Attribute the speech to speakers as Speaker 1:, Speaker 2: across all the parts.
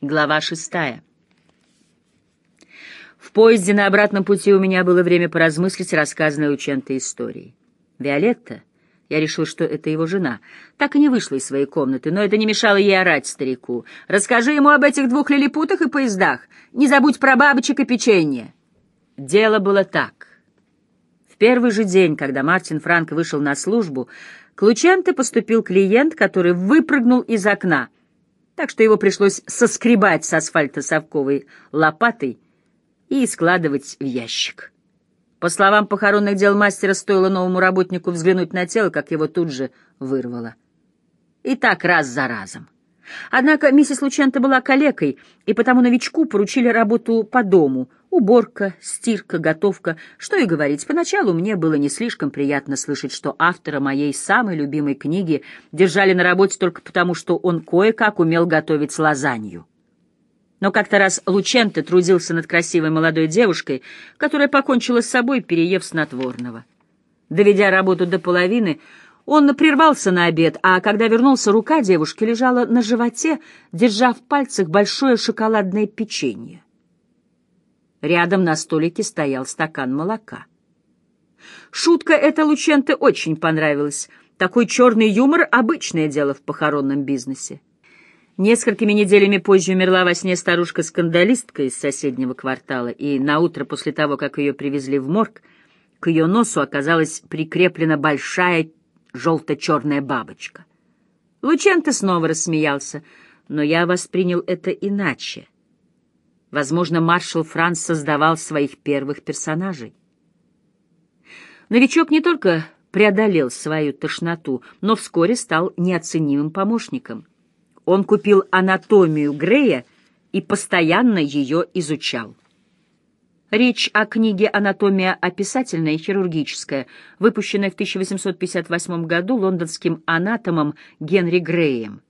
Speaker 1: Глава шестая. В поезде на обратном пути у меня было время поразмыслить рассказанной учентой истории. Виолетта, я решил, что это его жена, так и не вышла из своей комнаты, но это не мешало ей орать старику. «Расскажи ему об этих двух лилипутах и поездах. Не забудь про бабочек и печенье». Дело было так. В первый же день, когда Мартин Франк вышел на службу, к Лученте поступил клиент, который выпрыгнул из окна — так что его пришлось соскребать с асфальта совковой лопатой и складывать в ящик. По словам похоронных дел мастера, стоило новому работнику взглянуть на тело, как его тут же вырвало. И так раз за разом. Однако миссис Лученто была калекой, и потому новичку поручили работу по дому — уборка, стирка, готовка. Что и говорить, поначалу мне было не слишком приятно слышать, что автора моей самой любимой книги держали на работе только потому, что он кое-как умел готовить лазанью. Но как-то раз Лученто трудился над красивой молодой девушкой, которая покончила с собой, переев снотворного. Доведя работу до половины, он прервался на обед, а когда вернулся, рука девушки лежала на животе, держа в пальцах большое шоколадное печенье. Рядом на столике стоял стакан молока. Шутка эта Лученте очень понравилась. Такой черный юмор — обычное дело в похоронном бизнесе. Несколькими неделями позже умерла во сне старушка-скандалистка из соседнего квартала, и на утро после того, как ее привезли в морг, к ее носу оказалась прикреплена большая желто-черная бабочка. Лученто снова рассмеялся, но я воспринял это иначе. Возможно, маршал Франц создавал своих первых персонажей. Новичок не только преодолел свою тошноту, но вскоре стал неоценимым помощником. Он купил анатомию Грея и постоянно ее изучал. Речь о книге «Анатомия описательная и хирургическая», выпущенной в 1858 году лондонским анатомом Генри Греем.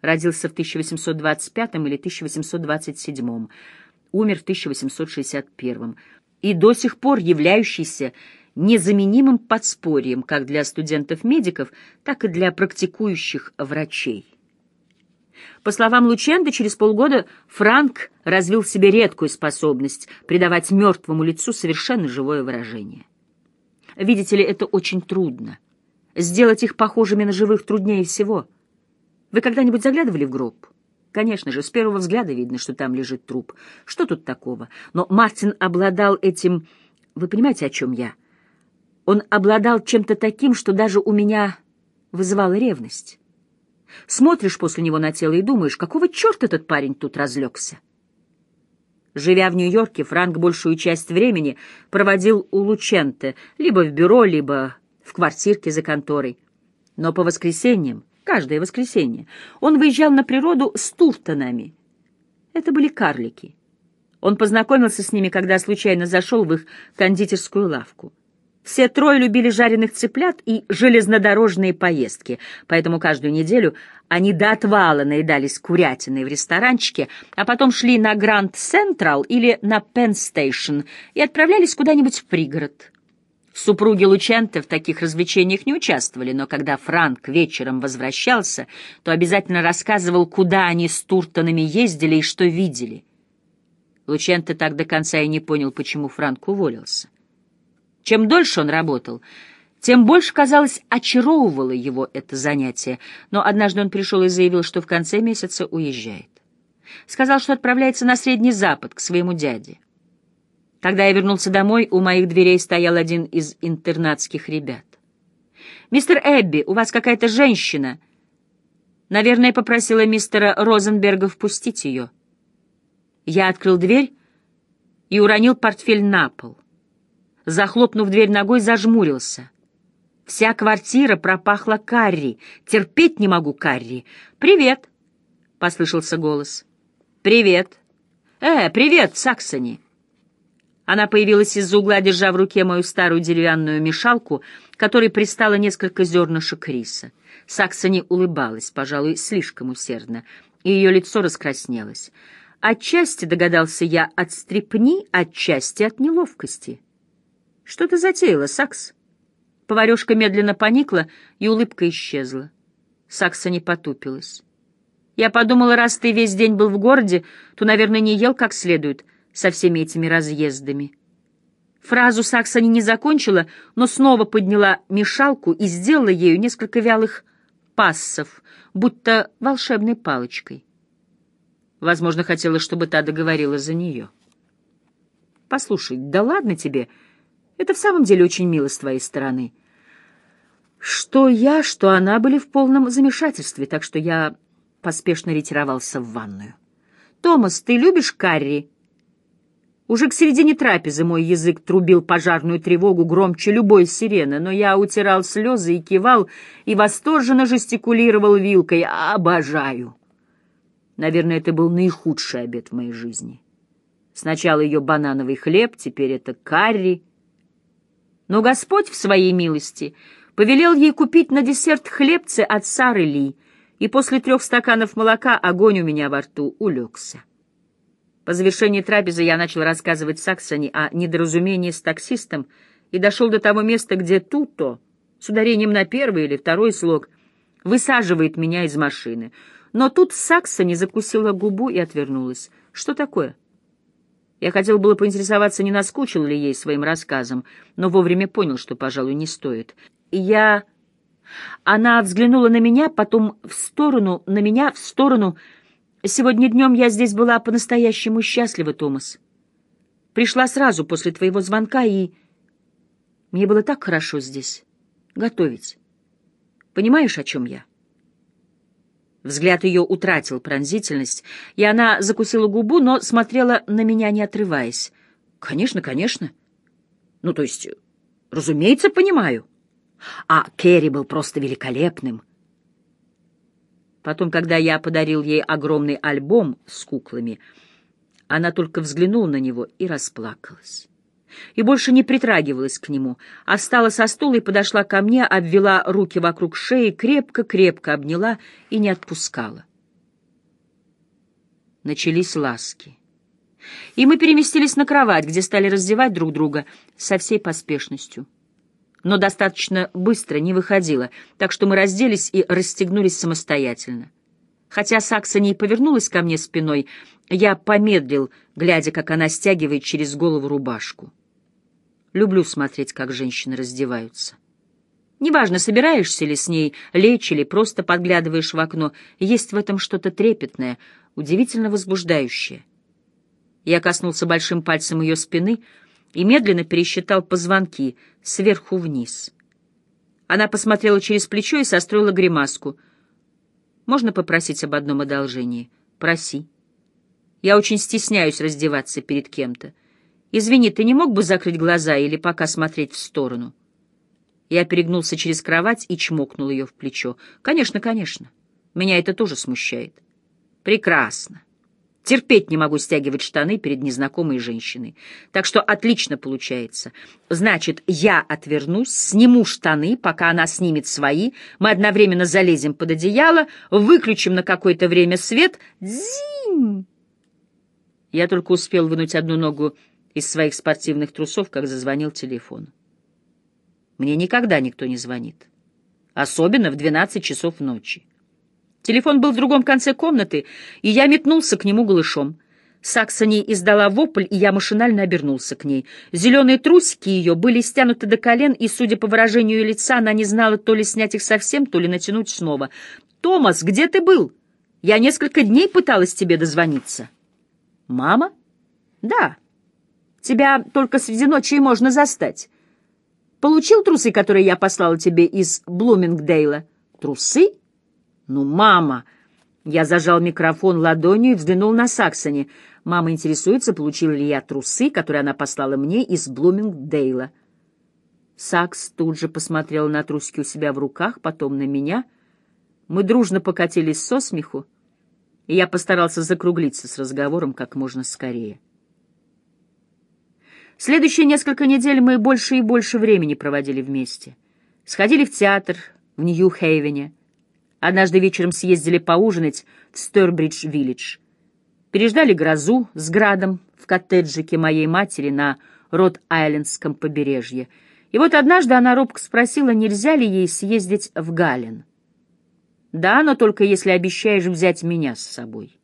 Speaker 1: Родился в 1825 или 1827, умер в 1861 и до сих пор являющийся незаменимым подспорьем как для студентов-медиков, так и для практикующих врачей. По словам Лученда, через полгода Франк развил в себе редкую способность придавать мертвому лицу совершенно живое выражение. Видите ли, это очень трудно. Сделать их похожими на живых труднее всего. Вы когда-нибудь заглядывали в гроб? Конечно же, с первого взгляда видно, что там лежит труп. Что тут такого? Но Мартин обладал этим... Вы понимаете, о чем я? Он обладал чем-то таким, что даже у меня вызывало ревность. Смотришь после него на тело и думаешь, какого черта этот парень тут разлегся? Живя в Нью-Йорке, Франк большую часть времени проводил у Лученте, либо в бюро, либо в квартирке за конторой. Но по воскресеньям, каждое воскресенье, он выезжал на природу с Туртонами. Это были карлики. Он познакомился с ними, когда случайно зашел в их кондитерскую лавку. Все трое любили жареных цыплят и железнодорожные поездки, поэтому каждую неделю они до отвала наедались курятиной в ресторанчике, а потом шли на Гранд Централ или на Пенн Стейшн и отправлялись куда-нибудь в пригород. Супруги Лученте в таких развлечениях не участвовали, но когда Франк вечером возвращался, то обязательно рассказывал, куда они с Туртонами ездили и что видели. Лученте так до конца и не понял, почему Франк уволился. Чем дольше он работал, тем больше, казалось, очаровывало его это занятие, но однажды он пришел и заявил, что в конце месяца уезжает. Сказал, что отправляется на Средний Запад к своему дяде. Когда я вернулся домой, у моих дверей стоял один из интернатских ребят. «Мистер Эбби, у вас какая-то женщина!» Наверное, попросила мистера Розенберга впустить ее. Я открыл дверь и уронил портфель на пол захлопнув дверь ногой, зажмурился. Вся квартира пропахла карри. Терпеть не могу карри. «Привет!» — послышался голос. «Привет!» «Э, привет, Саксони!» Она появилась из-за угла, держа в руке мою старую деревянную мешалку, которой пристало несколько зернышек риса. Саксони улыбалась, пожалуй, слишком усердно, и ее лицо раскраснелось. Отчасти, догадался я, от стрепни, отчасти от неловкости. «Что ты затеяла, Сакс?» Поварешка медленно поникла, и улыбка исчезла. Сакса не потупилась. Я подумала, раз ты весь день был в городе, то, наверное, не ел как следует со всеми этими разъездами. Фразу Саксони не закончила, но снова подняла мешалку и сделала ею несколько вялых пассов, будто волшебной палочкой. Возможно, хотела, чтобы та договорила за нее. «Послушай, да ладно тебе. Это в самом деле очень мило с твоей стороны». Что я, что она были в полном замешательстве, так что я поспешно ретировался в ванную. «Томас, ты любишь карри?» Уже к середине трапезы мой язык трубил пожарную тревогу громче любой сирены, но я утирал слезы и кивал, и восторженно жестикулировал вилкой. «Обожаю!» Наверное, это был наихудший обед в моей жизни. Сначала ее банановый хлеб, теперь это карри. Но Господь в своей милости повелел ей купить на десерт хлебцы от Сары Ли, и после трех стаканов молока огонь у меня во рту улегся. По завершении трапезы я начал рассказывать Саксоне о недоразумении с таксистом и дошел до того места, где Туто, с ударением на первый или второй слог, высаживает меня из машины. Но тут Саксони закусила губу и отвернулась. Что такое? Я хотел было поинтересоваться, не наскучил ли ей своим рассказом, но вовремя понял, что, пожалуй, не стоит. Я... Она взглянула на меня, потом в сторону, на меня, в сторону... Сегодня днем я здесь была по-настоящему счастлива, Томас. Пришла сразу после твоего звонка, и... Мне было так хорошо здесь. Готовить. Понимаешь, о чем я? Взгляд ее утратил пронзительность, и она закусила губу, но смотрела на меня, не отрываясь. «Конечно, конечно. Ну, то есть, разумеется, понимаю. А Керри был просто великолепным. Потом, когда я подарил ей огромный альбом с куклами, она только взглянула на него и расплакалась. И больше не притрагивалась к нему, а встала со стула и подошла ко мне, обвела руки вокруг шеи, крепко-крепко обняла и не отпускала. Начались ласки. И мы переместились на кровать, где стали раздевать друг друга со всей поспешностью но достаточно быстро не выходила, так что мы разделись и расстегнулись самостоятельно. Хотя Саксони повернулась ко мне спиной, я помедлил, глядя, как она стягивает через голову рубашку. Люблю смотреть, как женщины раздеваются. Неважно, собираешься ли с ней лечь или просто подглядываешь в окно, есть в этом что-то трепетное, удивительно возбуждающее. Я коснулся большим пальцем ее спины — и медленно пересчитал позвонки сверху вниз. Она посмотрела через плечо и состроила гримаску. «Можно попросить об одном одолжении?» «Проси». «Я очень стесняюсь раздеваться перед кем-то. Извини, ты не мог бы закрыть глаза или пока смотреть в сторону?» Я перегнулся через кровать и чмокнул ее в плечо. «Конечно, конечно. Меня это тоже смущает». «Прекрасно. Терпеть не могу стягивать штаны перед незнакомой женщиной. Так что отлично получается. Значит, я отвернусь, сниму штаны, пока она снимет свои, мы одновременно залезем под одеяло, выключим на какое-то время свет. Дзинь! Я только успел вынуть одну ногу из своих спортивных трусов, как зазвонил телефон. Мне никогда никто не звонит. Особенно в 12 часов ночи. Телефон был в другом конце комнаты, и я метнулся к нему голышом. Саксони издала вопль, и я машинально обернулся к ней. Зеленые трусики ее были стянуты до колен, и, судя по выражению лица, она не знала то ли снять их совсем, то ли натянуть снова. «Томас, где ты был? Я несколько дней пыталась тебе дозвониться». «Мама?» «Да. Тебя только среди ночи можно застать. Получил трусы, которые я послала тебе из Блумингдейла?» «Трусы?» «Ну, мама!» Я зажал микрофон ладонью и взглянул на Саксони. Мама интересуется, получила ли я трусы, которые она послала мне из Блумингдейла. Сакс тут же посмотрел на трусики у себя в руках, потом на меня. Мы дружно покатились со смеху, и я постарался закруглиться с разговором как можно скорее. Следующие несколько недель мы больше и больше времени проводили вместе. Сходили в театр в Нью-Хейвене, Однажды вечером съездили поужинать в Стёрбридж-Виллидж. Переждали грозу с градом в коттеджике моей матери на Рот-Айлендском побережье. И вот однажды она робко спросила, нельзя ли ей съездить в Гален. Да, но только если обещаешь взять меня с собой.